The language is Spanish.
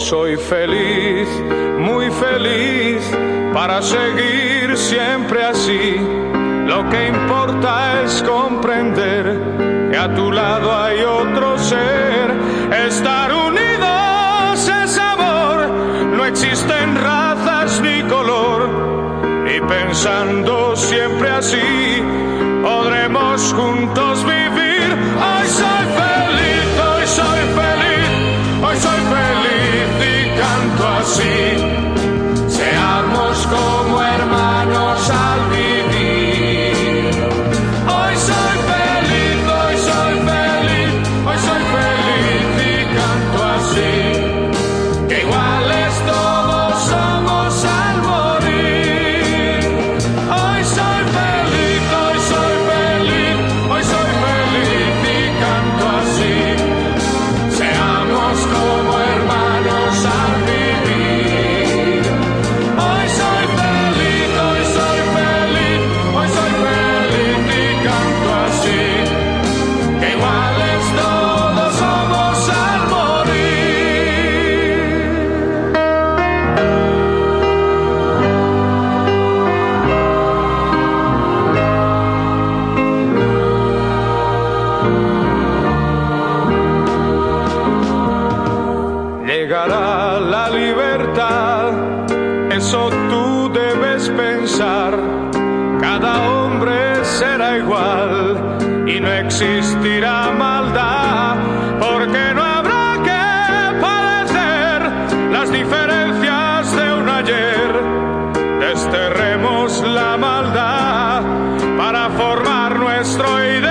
soy feliz, muy feliz, para seguir siempre así. Lo que importa es comprender que a tu lado hay otro ser. Estar unidos es amor, no existen razas ni color. Y pensando siempre así, podremos juntos vivir. así. la libertad, eso tú debes pensar. Cada hombre será igual y no existirá maldad, porque no habrá que padecer las diferencias de un ayer. Desterremos la maldad para formar nuestro ideal.